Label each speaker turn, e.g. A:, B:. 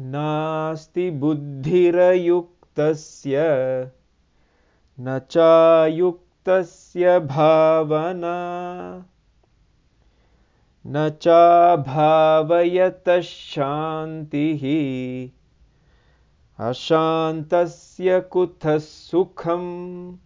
A: नास्ति बुद्धिरयुक्तस्य न चायुक्तस्य भावना न चाभावयतः शान्तिः अशान्तस्य कुतः सुखम्।